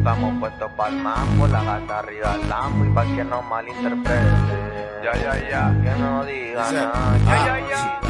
Estamos puestos para el mambo, la gata arriba al lambo y pa' que no malinterprete. Ya, ya, ya. Que no diga nada. Ya, ya, ya.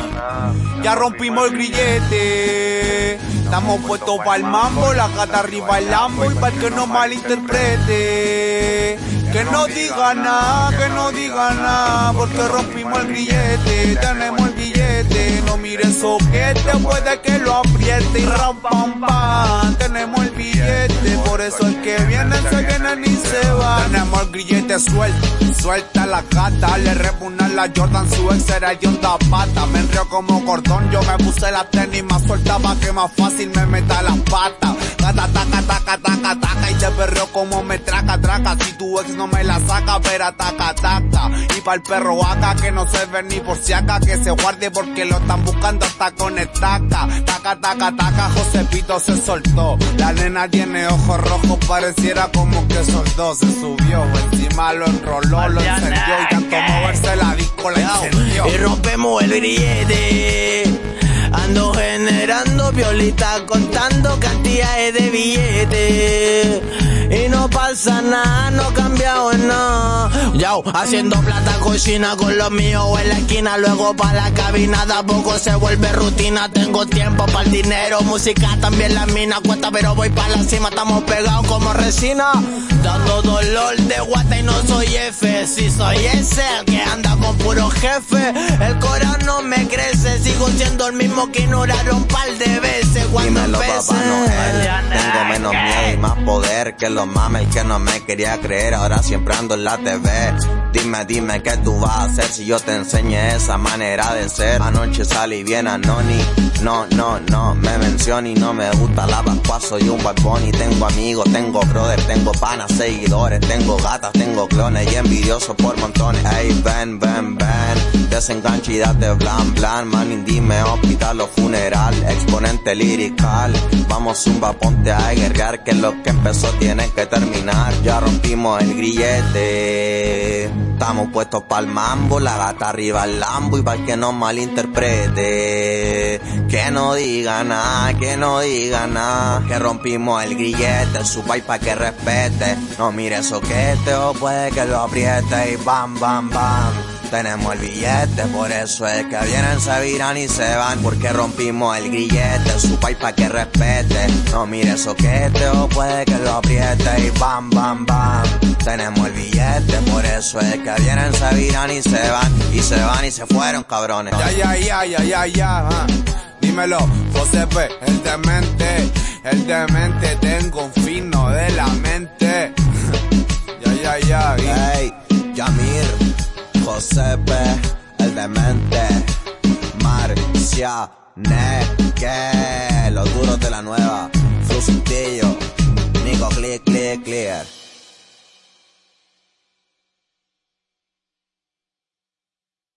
Ya rompimos el grillete. Estamos puestos para el mambo, la gata arriba al lambo y para que no malinterprete. Que no diga nada, que no diga nada, porque rompimos el grillete, tenemos el billete, no mires soquete, puede que lo apriete y pam pam, tenemos el billete, por eso el que viene se viene y se va. Tenemos el grillete suelto, suelta la gata, le repugna la Jordan, su ex era el John pata, me enrió como cordón, yo me puse la tenis más suelta pa' que más fácil me meta las patas. Tu ex no me la saca, pero ataca, taca. Y para el perro acá que no se ve ni por si acá, que se guarde porque lo están buscando hasta con estaca. Taca, taca, taca, Josepito se soltó. La nena tiene ojos rojos, pareciera como que soldó. Se subió, encima lo enroló, lo encendió y tanto moverse la disco la encendió. Y rompemos el grillete. Ando generando violita contando cantidades de billetes. Pasa nada, no cambiado en nada. Yao, haciendo plata cocina con los míos en la esquina. Luego pa' la cabina, de a poco se vuelve rutina. Tengo tiempo para el dinero, música también la mina cuesta, pero voy para la cima. Estamos pegados como resina. Dando dolor de guata y no soy F. Si soy ese, el que anda con puro jefe. El corazón no me crece, sigo siendo el mismo que ignoraron par de veces cuando Dímelo, empecé. papá Noel. Tengo menos miedo y más poder que los mames que no me quería creer. Ahora siempre ando en la TV. Dime, dime qué tú vas a hacer si yo te enseñé esa manera de ser. Anoche salí bien anoni. No, no, no, me menciono y no me gusta la pascua. Soy un bad bunny. Tengo amigos, tengo brother, tengo panas, seguidores. Tengo gatas, tengo clones y envidiosos por montones. Ey, ven, ven, ven. Desenganche y date blan, blan. Man, dime hospital o funeral. Exponente lirical. Vamos zumba, ponte a guerrear. Que lo que empezó tiene que terminar. Ya rompimos el grillete. Estamos puestos para el mambo. La gata arriba al lambo y para que no malinterprete. Que no diga nada, que no diga nada. Que rompimos el grillete. Su país pa' que respete. No mire soquete o puede que lo apriete y bam, bam, bam. Tenemos el billete, por eso es que vienen, se viran y se van. Porque rompimos el grillete, su país pa' que respete. No mire soquete o puede que lo apriete y bam, bam, bam. Tenemos el billete, por eso es que vienen, se viran y se van. Y se van y se fueron, cabrones. Ya, ya, ya, ya, ya, ya. ah. Dímelo, Josepe, el demente, el demente, tengo un fino de la mente. ya, ya, ya. y- Hey, Yamir, Josepe, el demente, Marcia, Neque, los duros de la nueva, Frusiltillo, Nico, click, click, clear.